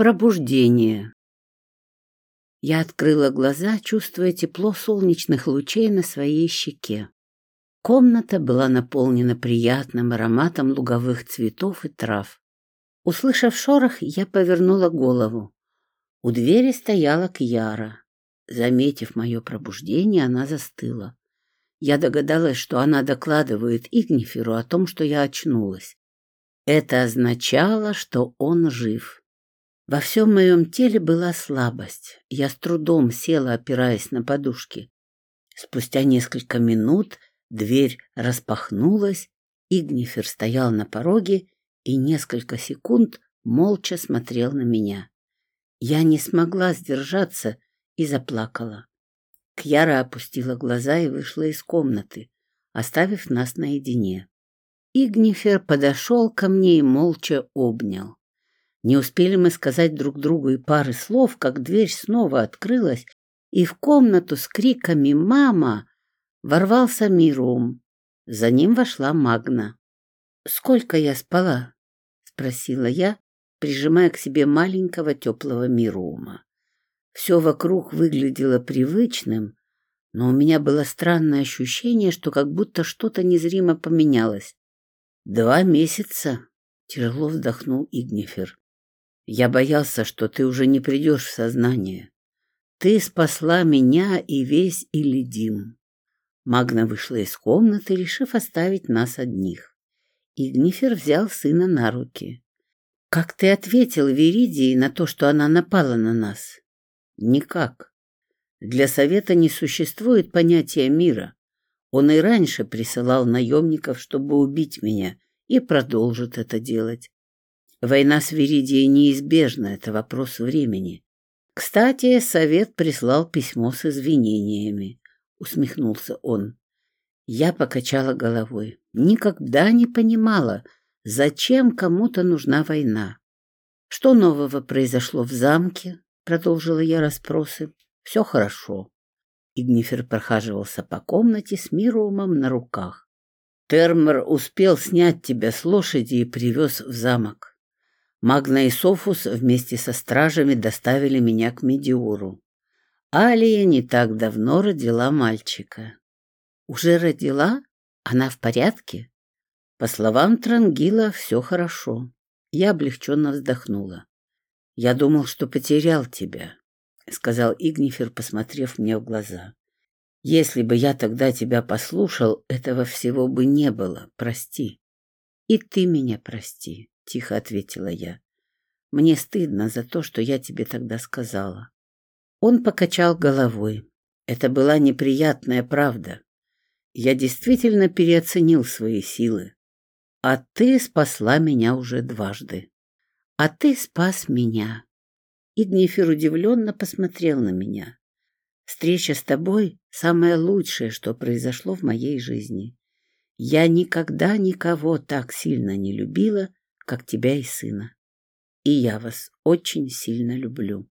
Пробуждение. Я открыла глаза, чувствуя тепло солнечных лучей на своей щеке. Комната была наполнена приятным ароматом луговых цветов и трав. Услышав шорох, я повернула голову. У двери стояла Кьяра. Заметив мое пробуждение, она застыла. Я догадалась, что она докладывает Игниферу о том, что я очнулась. Это означало, что он жив. Во всем моем теле была слабость. Я с трудом села, опираясь на подушки. Спустя несколько минут дверь распахнулась, Игнифер стоял на пороге и несколько секунд молча смотрел на меня. Я не смогла сдержаться и заплакала. Кьяра опустила глаза и вышла из комнаты, оставив нас наедине. Игнифер подошел ко мне и молча обнял. Не успели мы сказать друг другу и пары слов, как дверь снова открылась, и в комнату с криками «Мама!» ворвался Мирум. За ним вошла Магна. «Сколько я спала?» — спросила я, прижимая к себе маленького теплого Мирума. Все вокруг выглядело привычным, но у меня было странное ощущение, что как будто что-то незримо поменялось. «Два месяца», — тяжело вздохнул Игнифер. Я боялся, что ты уже не придешь в сознание. Ты спасла меня и весь Илидим. Магна вышла из комнаты, решив оставить нас одних. Игнифер взял сына на руки. «Как ты ответил Веридии на то, что она напала на нас?» «Никак. Для Совета не существует понятия мира. Он и раньше присылал наемников, чтобы убить меня, и продолжит это делать. Война с Веридией неизбежна, это вопрос времени. Кстати, совет прислал письмо с извинениями, усмехнулся он. Я покачала головой. Никогда не понимала, зачем кому-то нужна война. Что нового произошло в замке? Продолжила я расспросы. Все хорошо. Игнифер прохаживался по комнате с Мируумом на руках. Термер успел снять тебя с лошади и привез в замок. Магна и Софус вместе со стражами доставили меня к Медиуру. Алия не так давно родила мальчика. Уже родила? Она в порядке? По словам Трангила, все хорошо. Я облегченно вздохнула. Я думал, что потерял тебя, сказал Игнифер, посмотрев мне в глаза. Если бы я тогда тебя послушал, этого всего бы не было. Прости. И ты меня прости тихо ответила я. Мне стыдно за то, что я тебе тогда сказала. Он покачал головой. Это была неприятная правда. Я действительно переоценил свои силы. А ты спасла меня уже дважды. А ты спас меня. Игнифер удивленно посмотрел на меня. Встреча с тобой — самое лучшее, что произошло в моей жизни. Я никогда никого так сильно не любила, как тебя и сына. И я вас очень сильно люблю.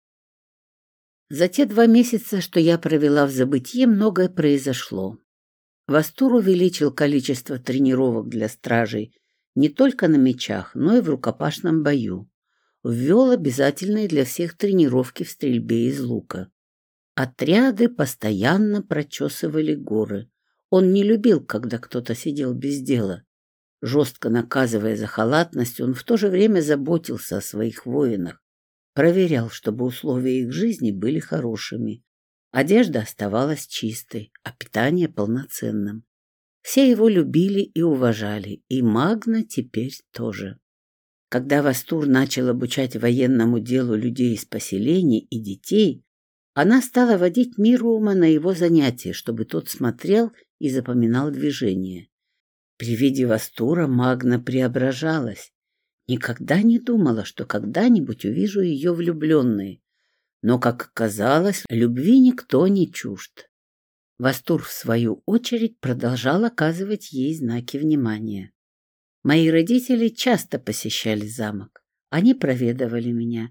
За те два месяца, что я провела в забытье, многое произошло. Вастур увеличил количество тренировок для стражей не только на мечах, но и в рукопашном бою. Ввел обязательные для всех тренировки в стрельбе из лука. Отряды постоянно прочесывали горы. Он не любил, когда кто-то сидел без дела. Жестко наказывая за халатность, он в то же время заботился о своих воинах, проверял, чтобы условия их жизни были хорошими. Одежда оставалась чистой, а питание полноценным. Все его любили и уважали, и Магна теперь тоже. Когда Вастур начал обучать военному делу людей из поселений и детей, она стала водить Мирума на его занятия, чтобы тот смотрел и запоминал движения. При виде Вастура Магна преображалась. Никогда не думала, что когда-нибудь увижу ее влюбленной. Но, как оказалось, любви никто не чужд. Вастур, в свою очередь, продолжал оказывать ей знаки внимания. Мои родители часто посещали замок. Они проведывали меня,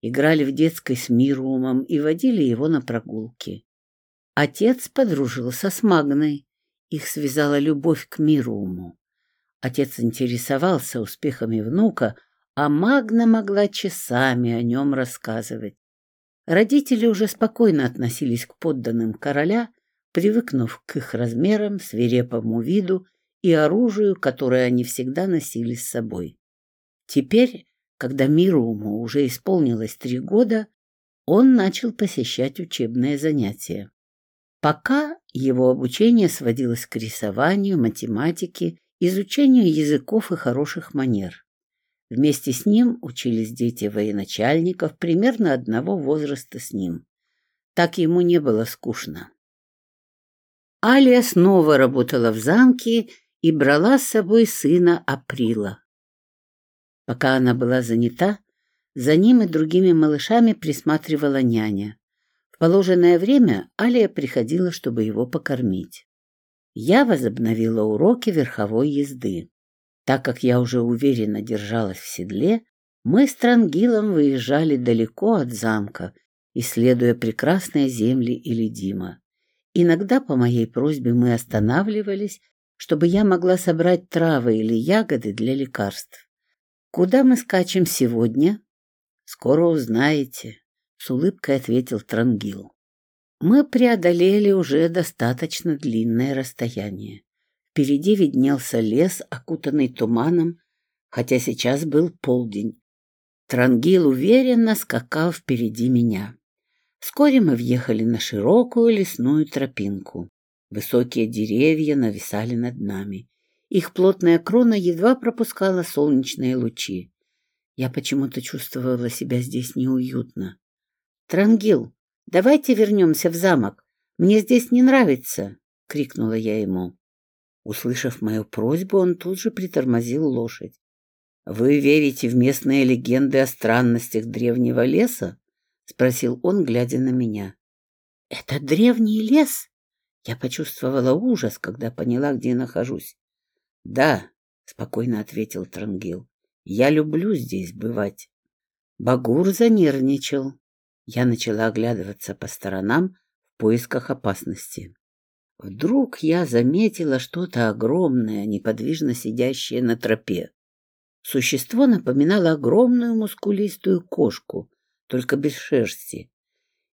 играли в детской с Мирумом и водили его на прогулки. Отец подружился с Магной, их связала любовь к Мируму. Отец интересовался успехами внука, а Магна могла часами о нем рассказывать. Родители уже спокойно относились к подданным короля, привыкнув к их размерам, свирепому виду и оружию, которое они всегда носили с собой. Теперь, когда Мируму уже исполнилось три года, он начал посещать учебные занятия. Пока его обучение сводилось к рисованию, математике, изучению языков и хороших манер. Вместе с ним учились дети военачальников примерно одного возраста с ним. Так ему не было скучно. Алия снова работала в замке и брала с собой сына Априла. Пока она была занята, за ним и другими малышами присматривала няня. В положенное время Алия приходила, чтобы его покормить. Я возобновила уроки верховой езды. Так как я уже уверенно держалась в седле, мы с Трангилом выезжали далеко от замка, исследуя прекрасные земли Илидима. Иногда по моей просьбе мы останавливались, чтобы я могла собрать травы или ягоды для лекарств. «Куда мы скачем сегодня?» «Скоро узнаете», — с улыбкой ответил Трангил. Мы преодолели уже достаточно длинное расстояние. Впереди виднелся лес, окутанный туманом, хотя сейчас был полдень. Трангил уверенно скакал впереди меня. Вскоре мы въехали на широкую лесную тропинку. Высокие деревья нависали над нами. Их плотная крона едва пропускала солнечные лучи. Я почему-то чувствовала себя здесь неуютно. «Трангил, давайте вернемся в замок. Мне здесь не нравится!» — крикнула я ему. Услышав мою просьбу, он тут же притормозил лошадь. «Вы верите в местные легенды о странностях древнего леса?» — спросил он, глядя на меня. «Это древний лес?» Я почувствовала ужас, когда поняла, где нахожусь. «Да», — спокойно ответил Трангил, — «я люблю здесь бывать». Багур занервничал. Я начала оглядываться по сторонам в поисках опасности. Вдруг я заметила что-то огромное, неподвижно сидящее на тропе. Существо напоминало огромную мускулистую кошку, только без шерсти.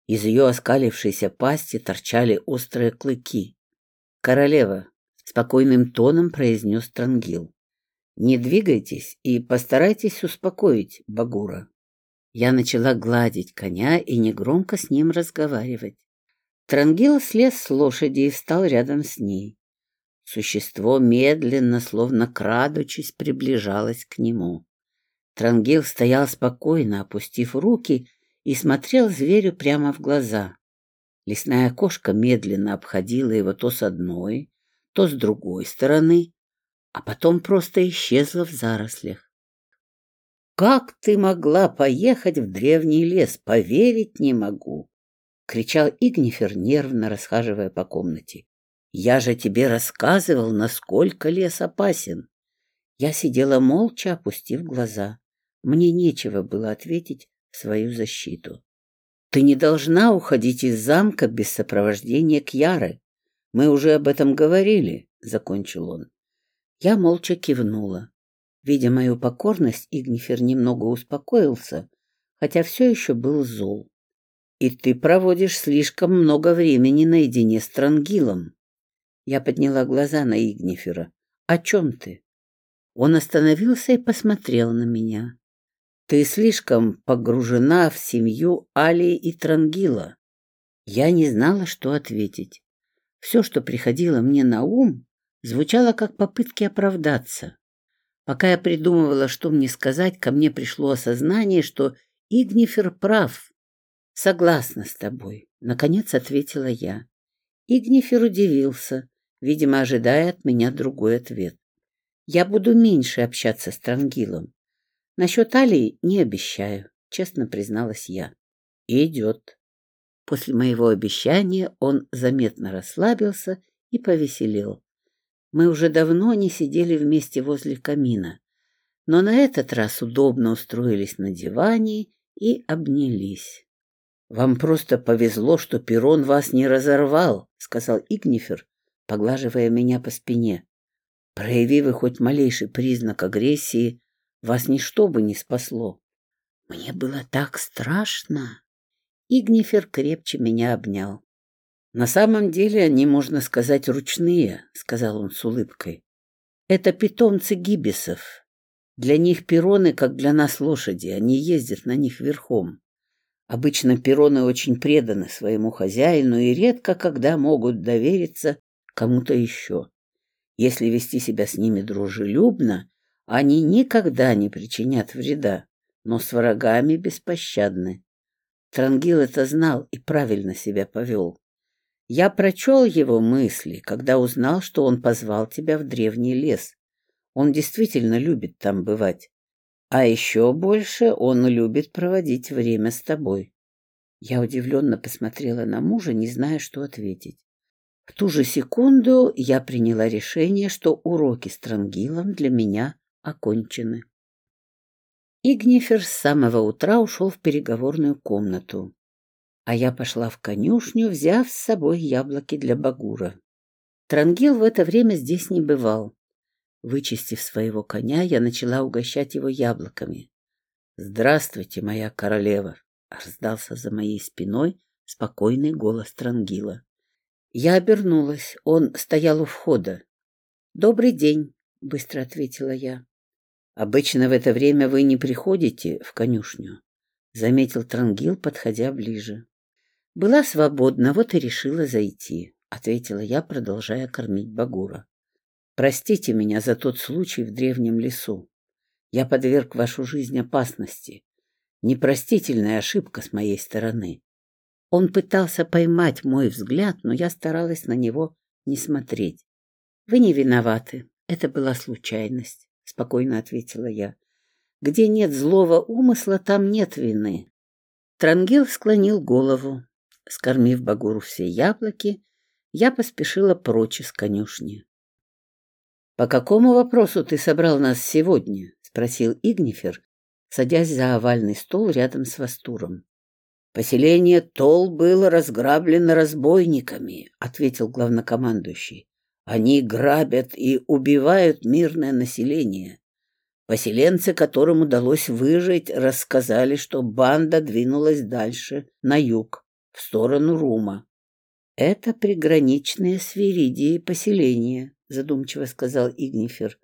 Из ее оскалившейся пасти торчали острые клыки. «Королева», — спокойным тоном произнес Трангил, — «не двигайтесь и постарайтесь успокоить Багура». Я начала гладить коня и негромко с ним разговаривать. Трангил слез с лошади и встал рядом с ней. Существо медленно, словно крадучись, приближалось к нему. Трангил стоял спокойно, опустив руки, и смотрел зверю прямо в глаза. Лесная кошка медленно обходила его то с одной, то с другой стороны, а потом просто исчезла в зарослях. «Как ты могла поехать в древний лес? Поверить не могу!» — кричал Игнифер, нервно расхаживая по комнате. «Я же тебе рассказывал, насколько лес опасен!» Я сидела молча, опустив глаза. Мне нечего было ответить в свою защиту. «Ты не должна уходить из замка без сопровождения Кьяры. Мы уже об этом говорили», — закончил он. Я молча кивнула. Видя мою покорность, Игнифер немного успокоился, хотя все еще был зол. И ты проводишь слишком много времени наедине с Трангилом. Я подняла глаза на Игнифера. О чем ты? Он остановился и посмотрел на меня. Ты слишком погружена в семью Али и Трангила. Я не знала, что ответить. Все, что приходило мне на ум, звучало как попытки оправдаться. Пока я придумывала, что мне сказать, ко мне пришло осознание, что Игнифер прав. Согласна с тобой, наконец ответила я. Игнифер удивился, видимо, ожидая от меня другой ответ. Я буду меньше общаться с Трангилом. Насчет Алии не обещаю, честно призналась я. Идет. После моего обещания он заметно расслабился и повеселел. Мы уже давно не сидели вместе возле камина, но на этот раз удобно устроились на диване и обнялись. «Вам просто повезло, что Перон вас не разорвал», — сказал Игнифер, поглаживая меня по спине. «Прояви вы хоть малейший признак агрессии, Вас ничто бы не спасло. Мне было так страшно. Игнифер крепче меня обнял. На самом деле они, можно сказать, ручные, сказал он с улыбкой. Это питомцы гибисов. Для них перроны, как для нас лошади, они ездят на них верхом. Обычно перроны очень преданы своему хозяину и редко когда могут довериться кому-то еще. Если вести себя с ними дружелюбно, они никогда не причинят вреда, но с врагами беспощадны. Трангил это знал и правильно себя повел. Я прочел его мысли, когда узнал, что он позвал тебя в древний лес. Он действительно любит там бывать. А еще больше он любит проводить время с тобой. Я удивленно посмотрела на мужа, не зная, что ответить. В ту же секунду я приняла решение, что уроки с Трангилом для меня окончены. Игнифер с самого утра ушел в переговорную комнату, а я пошла в конюшню, взяв с собой яблоки для Багура. Трангил в это время здесь не бывал. Вычистив своего коня, я начала угощать его яблоками. «Здравствуйте, моя королева!» — раздался за моей спиной спокойный голос Трангила. Я обернулась. Он стоял у входа. «Добрый день», — быстро ответила я. Обычно в это время вы не приходите в конюшню, заметил Трангил, подходя ближе. Была свободна, вот и решила зайти, ответила я, продолжая кормить Багура. Простите меня за тот случай в древнем лесу. Я подверг вашу жизнь опасности. Непростительная ошибка с моей стороны. Он пытался поймать мой взгляд, но я старалась на него не смотреть. Вы не виноваты. Это была случайность. — спокойно ответила я. «Где нет злого умысла, там нет вины». Трангел склонил голову. Скормив Багуру все яблоки, я поспешила прочь из конюшни. «По какому вопросу ты собрал нас сегодня?» — спросил Игнифер, садясь за овальный стол рядом с Вастуром. «Поселение Тол было разграблено разбойниками», — ответил главнокомандующий. Они грабят и убивают мирное население. Поселенцы, которым удалось выжить, рассказали, что банда двинулась дальше, на юг, в сторону Рума. «Это приграничные с Веридией поселения», — задумчиво сказал Игнифер.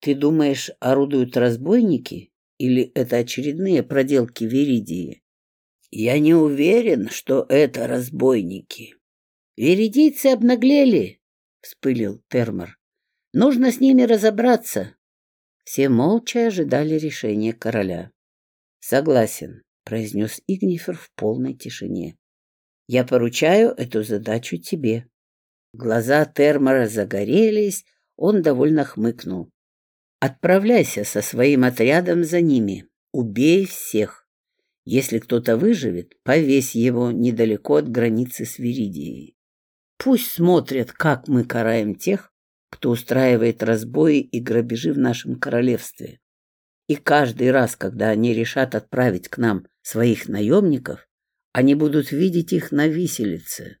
«Ты думаешь, орудуют разбойники или это очередные проделки Веридии?» «Я не уверен, что это разбойники. Веридийцы обнаглели, — вспылил Термор. «Нужно с ними разобраться». Все молча ожидали решения короля. «Согласен», — произнес Игнифер в полной тишине. «Я поручаю эту задачу тебе». Глаза Термора загорелись, он довольно хмыкнул. «Отправляйся со своим отрядом за ними. Убей всех. Если кто-то выживет, повесь его недалеко от границы с Виридией. Пусть смотрят, как мы караем тех, кто устраивает разбои и грабежи в нашем королевстве. И каждый раз, когда они решат отправить к нам своих наемников, они будут видеть их на виселице.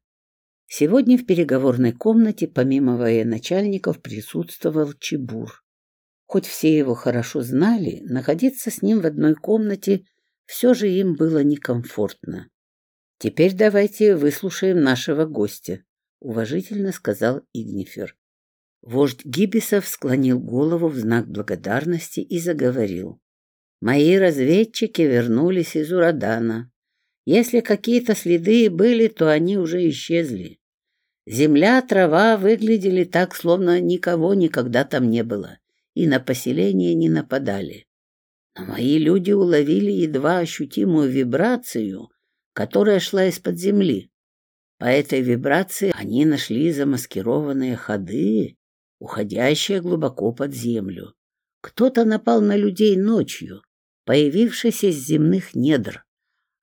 Сегодня в переговорной комнате помимо военачальников присутствовал Чебур. Хоть все его хорошо знали, находиться с ним в одной комнате все же им было некомфортно. Теперь давайте выслушаем нашего гостя. — уважительно сказал Игнифер. Вождь Гибисов склонил голову в знак благодарности и заговорил. «Мои разведчики вернулись из Урадана. Если какие-то следы были, то они уже исчезли. Земля, трава выглядели так, словно никого никогда там не было, и на поселение не нападали. Но мои люди уловили едва ощутимую вибрацию, которая шла из-под земли. По этой вибрации они нашли замаскированные ходы, уходящие глубоко под землю. Кто-то напал на людей ночью, появившись из земных недр,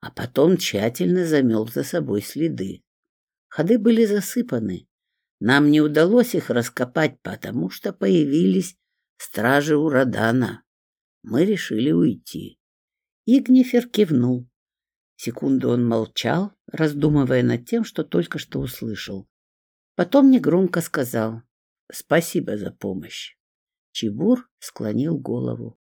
а потом тщательно замел за собой следы. Ходы были засыпаны. Нам не удалось их раскопать, потому что появились стражи Урадана. Мы решили уйти. Игнифер кивнул. Секунду он молчал, раздумывая над тем, что только что услышал. Потом негромко сказал «Спасибо за помощь». Чебур склонил голову.